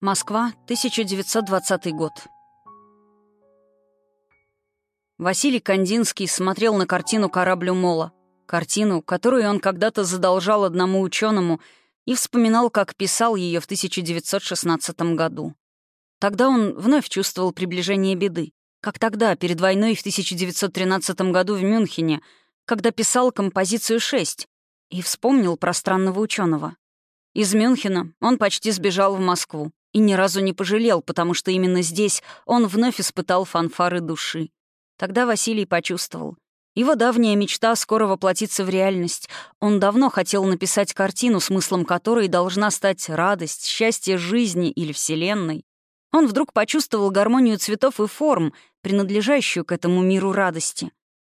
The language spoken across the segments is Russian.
Москва, 1920 год. Василий Кандинский смотрел на картину «Корабль Мола», картину, которую он когда-то задолжал одному ученому и вспоминал, как писал ее в 1916 году. Тогда он вновь чувствовал приближение беды, как тогда, перед войной в 1913 году в Мюнхене, когда писал композицию «6», и вспомнил про странного ученого. Из Мюнхена он почти сбежал в Москву, и ни разу не пожалел, потому что именно здесь он вновь испытал фанфары души. Тогда Василий почувствовал. Его давняя мечта скоро воплотится в реальность. Он давно хотел написать картину, смыслом которой должна стать радость, счастье жизни или Вселенной. Он вдруг почувствовал гармонию цветов и форм, принадлежащую к этому миру радости.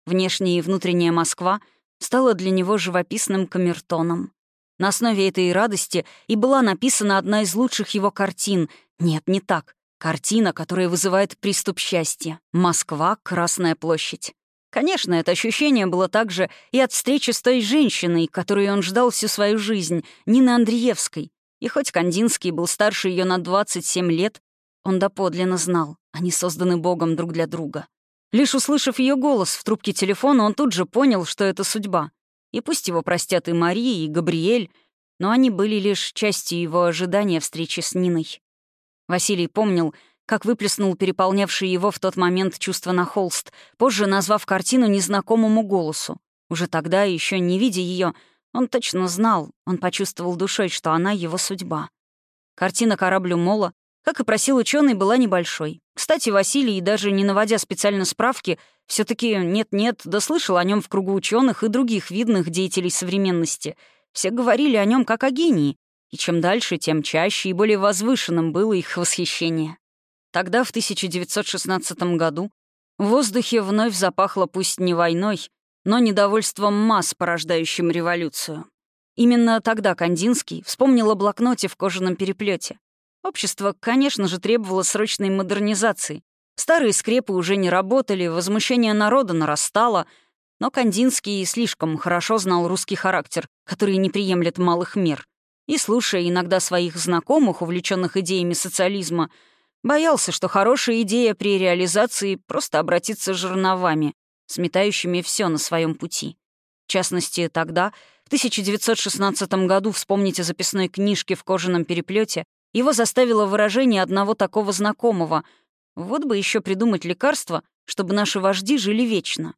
Внешняя и внутренняя Москва стала для него живописным камертоном. На основе этой радости и была написана одна из лучших его картин. Нет, не так. Картина, которая вызывает приступ счастья. «Москва. Красная площадь». Конечно, это ощущение было также и от встречи с той женщиной, которую он ждал всю свою жизнь, Нины Андреевской. И хоть Кандинский был старше ее на 27 лет, он доподлинно знал, они созданы Богом друг для друга. Лишь услышав ее голос в трубке телефона, он тут же понял, что это судьба. И пусть его простят и Мария, и Габриэль, но они были лишь частью его ожидания встречи с Ниной. Василий помнил, как выплеснул переполнявший его в тот момент чувство на холст, позже назвав картину незнакомому голосу. Уже тогда, еще не видя ее, он точно знал, он почувствовал душой, что она его судьба. Картина кораблю Мола, как и просил ученый, была небольшой. Кстати, Василий, даже не наводя специально справки, все таки нет-нет, да слышал о нем в кругу ученых и других видных деятелей современности. Все говорили о нем как о гении, и чем дальше, тем чаще и более возвышенным было их восхищение. Тогда, в 1916 году, в воздухе вновь запахло пусть не войной, но недовольством масс, порождающим революцию. Именно тогда Кандинский вспомнил о блокноте в кожаном переплете. Общество, конечно же, требовало срочной модернизации, Старые скрепы уже не работали, возмущение народа нарастало, но Кандинский слишком хорошо знал русский характер, который не приемлет малых мер. И, слушая иногда своих знакомых, увлеченных идеями социализма, боялся, что хорошая идея при реализации просто обратится жерновами, сметающими все на своем пути. В частности, тогда, в 1916 году, вспомните записной книжки в кожаном переплете, его заставило выражение одного такого знакомого — вот бы еще придумать лекарство, чтобы наши вожди жили вечно.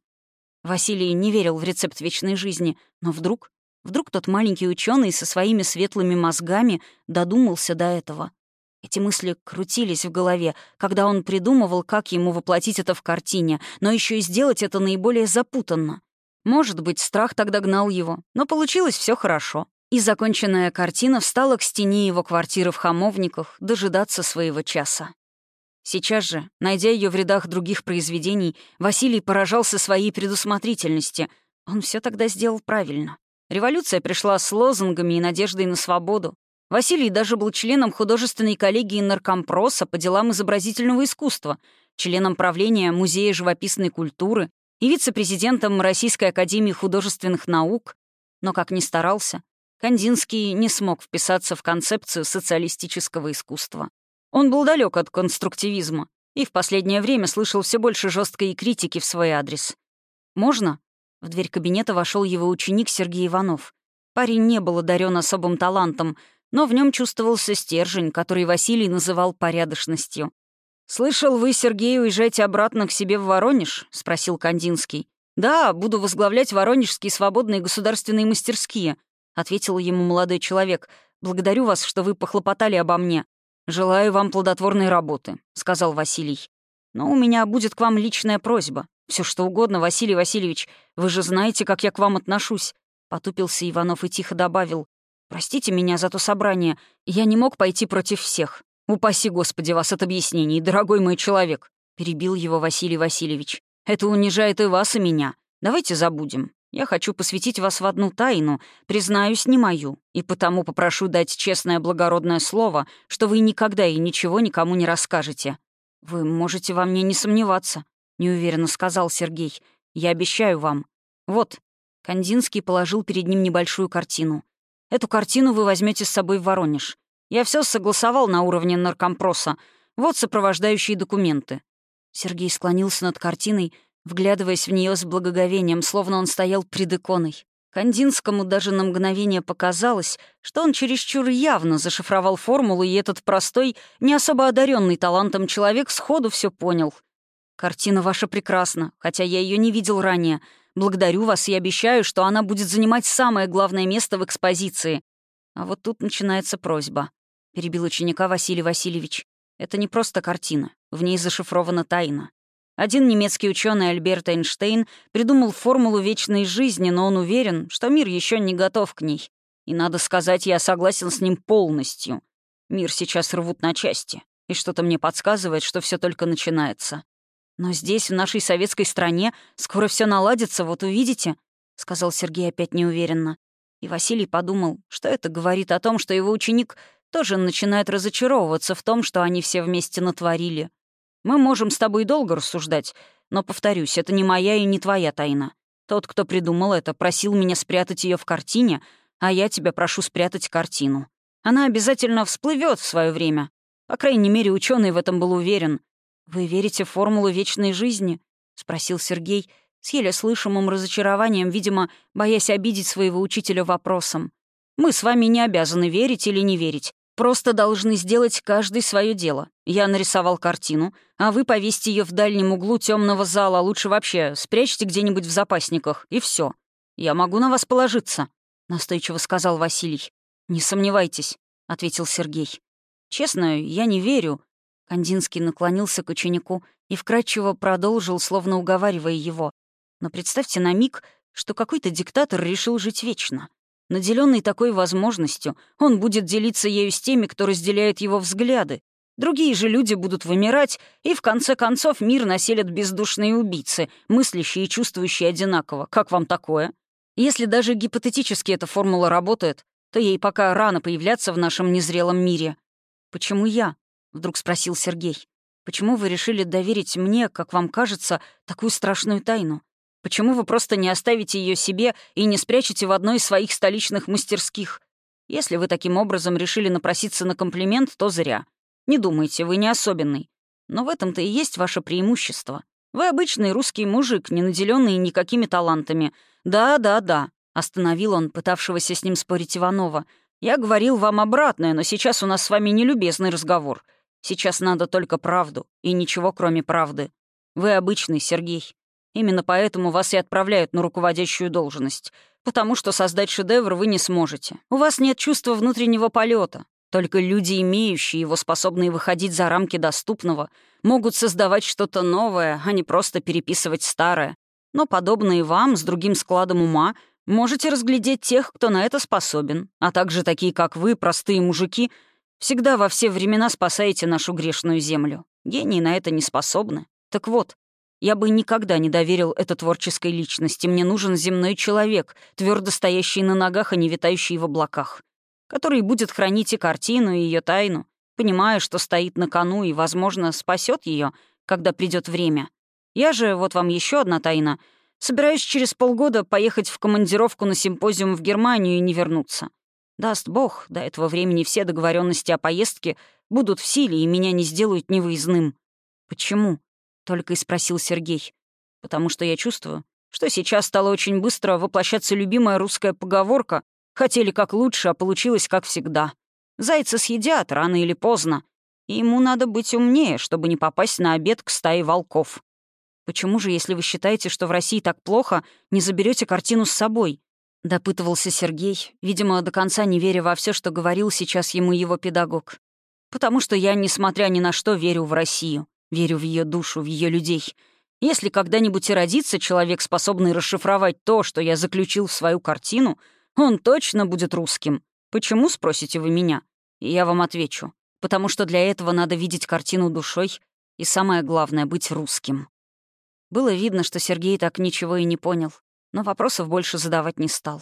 Василий не верил в рецепт вечной жизни, но вдруг, вдруг тот маленький ученый со своими светлыми мозгами додумался до этого. Эти мысли крутились в голове, когда он придумывал, как ему воплотить это в картине, но еще и сделать это наиболее запутанно. Может быть, страх тогда гнал его, но получилось все хорошо. И законченная картина встала к стене его квартиры в Хамовниках дожидаться своего часа. Сейчас же, найдя ее в рядах других произведений, Василий поражался своей предусмотрительности. Он все тогда сделал правильно. Революция пришла с лозунгами и надеждой на свободу. Василий даже был членом художественной коллегии наркомпроса по делам изобразительного искусства, членом правления Музея живописной культуры и вице-президентом Российской академии художественных наук. Но, как ни старался, Кандинский не смог вписаться в концепцию социалистического искусства. Он был далек от конструктивизма и в последнее время слышал все больше жесткой критики в свой адрес. «Можно?» В дверь кабинета вошел его ученик Сергей Иванов. Парень не был одарен особым талантом, но в нем чувствовался стержень, который Василий называл порядочностью. «Слышал, вы, Сергей, уезжаете обратно к себе в Воронеж?» — спросил Кандинский. «Да, буду возглавлять воронежские свободные государственные мастерские», — ответил ему молодой человек. «Благодарю вас, что вы похлопотали обо мне. «Желаю вам плодотворной работы», — сказал Василий. «Но у меня будет к вам личная просьба. Все что угодно, Василий Васильевич. Вы же знаете, как я к вам отношусь». Потупился Иванов и тихо добавил. «Простите меня за то собрание. Я не мог пойти против всех. Упаси, Господи, вас от объяснений, дорогой мой человек», — перебил его Василий Васильевич. «Это унижает и вас, и меня. Давайте забудем. Я хочу посвятить вас в одну тайну, признаюсь, не мою, и потому попрошу дать честное благородное слово, что вы никогда и ничего никому не расскажете. Вы можете во мне не сомневаться, — неуверенно сказал Сергей. Я обещаю вам. Вот. Кандинский положил перед ним небольшую картину. Эту картину вы возьмете с собой в Воронеж. Я все согласовал на уровне наркомпроса. Вот сопровождающие документы». Сергей склонился над картиной, вглядываясь в нее с благоговением, словно он стоял пред иконой. Кандинскому даже на мгновение показалось, что он чересчур явно зашифровал формулу, и этот простой, не особо одаренный талантом человек сходу все понял. «Картина ваша прекрасна, хотя я ее не видел ранее. Благодарю вас и обещаю, что она будет занимать самое главное место в экспозиции. А вот тут начинается просьба», — перебил ученика Василий Васильевич. «Это не просто картина, в ней зашифрована тайна. Один немецкий ученый Альберт Эйнштейн придумал формулу вечной жизни, но он уверен, что мир еще не готов к ней. И, надо сказать, я согласен с ним полностью. Мир сейчас рвут на части, и что-то мне подсказывает, что все только начинается. Но здесь, в нашей советской стране, скоро все наладится, вот увидите, — сказал Сергей опять неуверенно. И Василий подумал, что это говорит о том, что его ученик тоже начинает разочаровываться в том, что они все вместе натворили. Мы можем с тобой долго рассуждать, но, повторюсь, это не моя и не твоя тайна. Тот, кто придумал это, просил меня спрятать ее в картине, а я тебя прошу спрятать картину. Она обязательно всплывет в свое время. По крайней мере, ученый в этом был уверен. «Вы верите в формулу вечной жизни?» — спросил Сергей, с еле слышимым разочарованием, видимо, боясь обидеть своего учителя вопросом. «Мы с вами не обязаны верить или не верить. Просто должны сделать каждый свое дело. Я нарисовал картину, а вы повесьте ее в дальнем углу темного зала, а лучше вообще спрячьте где-нибудь в запасниках, и все. Я могу на вас положиться», — настойчиво сказал Василий. «Не сомневайтесь», — ответил Сергей. «Честно, я не верю». Кандинский наклонился к ученику и вкратчиво продолжил, словно уговаривая его. «Но представьте на миг, что какой-то диктатор решил жить вечно. Наделенный такой возможностью, он будет делиться ею с теми, кто разделяет его взгляды. Другие же люди будут вымирать, и в конце концов мир населят бездушные убийцы, мыслящие и чувствующие одинаково. Как вам такое? Если даже гипотетически эта формула работает, то ей пока рано появляться в нашем незрелом мире. «Почему я?» — вдруг спросил Сергей. «Почему вы решили доверить мне, как вам кажется, такую страшную тайну? Почему вы просто не оставите ее себе и не спрячете в одной из своих столичных мастерских? Если вы таким образом решили напроситься на комплимент, то зря. Не думайте, вы не особенный. Но в этом-то и есть ваше преимущество. Вы обычный русский мужик, не наделенный никакими талантами. Да, да, да, остановил он пытавшегося с ним спорить Иванова. Я говорил вам обратное, но сейчас у нас с вами нелюбезный разговор. Сейчас надо только правду, и ничего кроме правды. Вы обычный, Сергей. Именно поэтому вас и отправляют на руководящую должность. Потому что создать шедевр вы не сможете. У вас нет чувства внутреннего полета. Только люди, имеющие его, способные выходить за рамки доступного, могут создавать что-то новое, а не просто переписывать старое. Но подобные вам, с другим складом ума, можете разглядеть тех, кто на это способен, а также такие, как вы, простые мужики, всегда во все времена спасаете нашу грешную землю. Гении на это не способны. Так вот, я бы никогда не доверил это творческой личности. Мне нужен земной человек, твердо стоящий на ногах, а не витающий в облаках, который будет хранить и картину, и ее тайну, понимая, что стоит на кону и, возможно, спасет ее, когда придет время. Я же, вот вам еще одна тайна, собираюсь через полгода поехать в командировку на симпозиум в Германию и не вернуться. Даст бог, до этого времени все договоренности о поездке будут в силе и меня не сделают невыездным. Почему? — только и спросил Сергей. «Потому что я чувствую, что сейчас стала очень быстро воплощаться любимая русская поговорка «хотели как лучше, а получилось как всегда». Зайца съедят рано или поздно, и ему надо быть умнее, чтобы не попасть на обед к стае волков. Почему же, если вы считаете, что в России так плохо, не заберете картину с собой?» — допытывался Сергей, видимо, до конца не веря во все, что говорил сейчас ему его педагог. «Потому что я, несмотря ни на что, верю в Россию. Верю в ее душу, в ее людей. Если когда-нибудь и родится человек, способный расшифровать то, что я заключил в свою картину, он точно будет русским. Почему, спросите вы меня? И я вам отвечу. Потому что для этого надо видеть картину душой и, самое главное, быть русским. Было видно, что Сергей так ничего и не понял, но вопросов больше задавать не стал.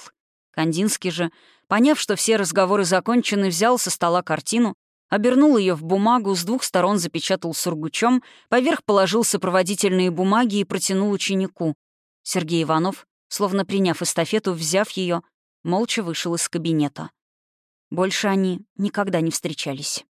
Кандинский же, поняв, что все разговоры закончены, взял со стола картину обернул ее в бумагу, с двух сторон запечатал сургучом, поверх положил сопроводительные бумаги и протянул ученику. Сергей Иванов, словно приняв эстафету, взяв ее, молча вышел из кабинета. Больше они никогда не встречались.